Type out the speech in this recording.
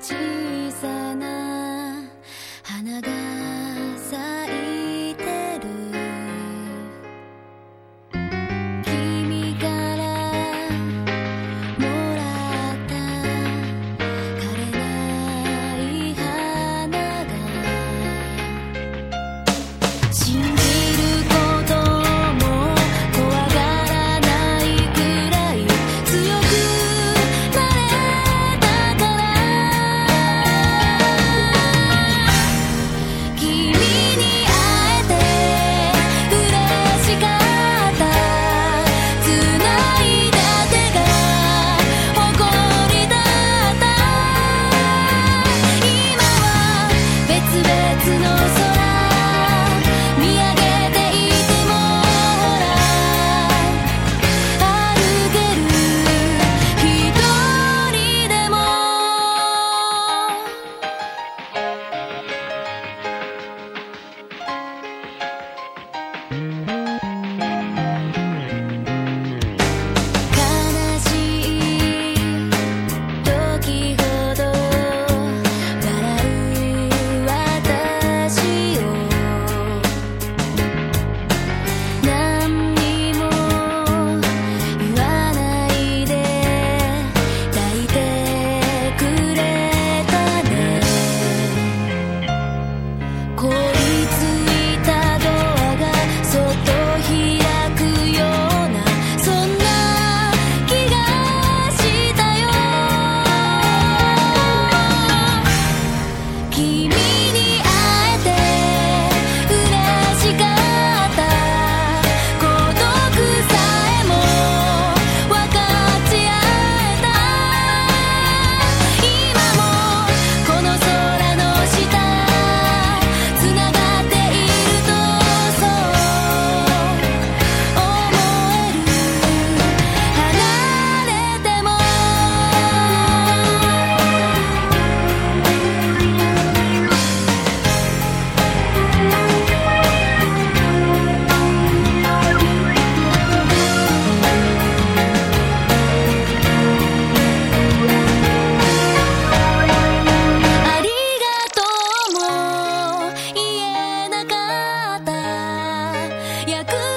小さな花が咲いて Yeah.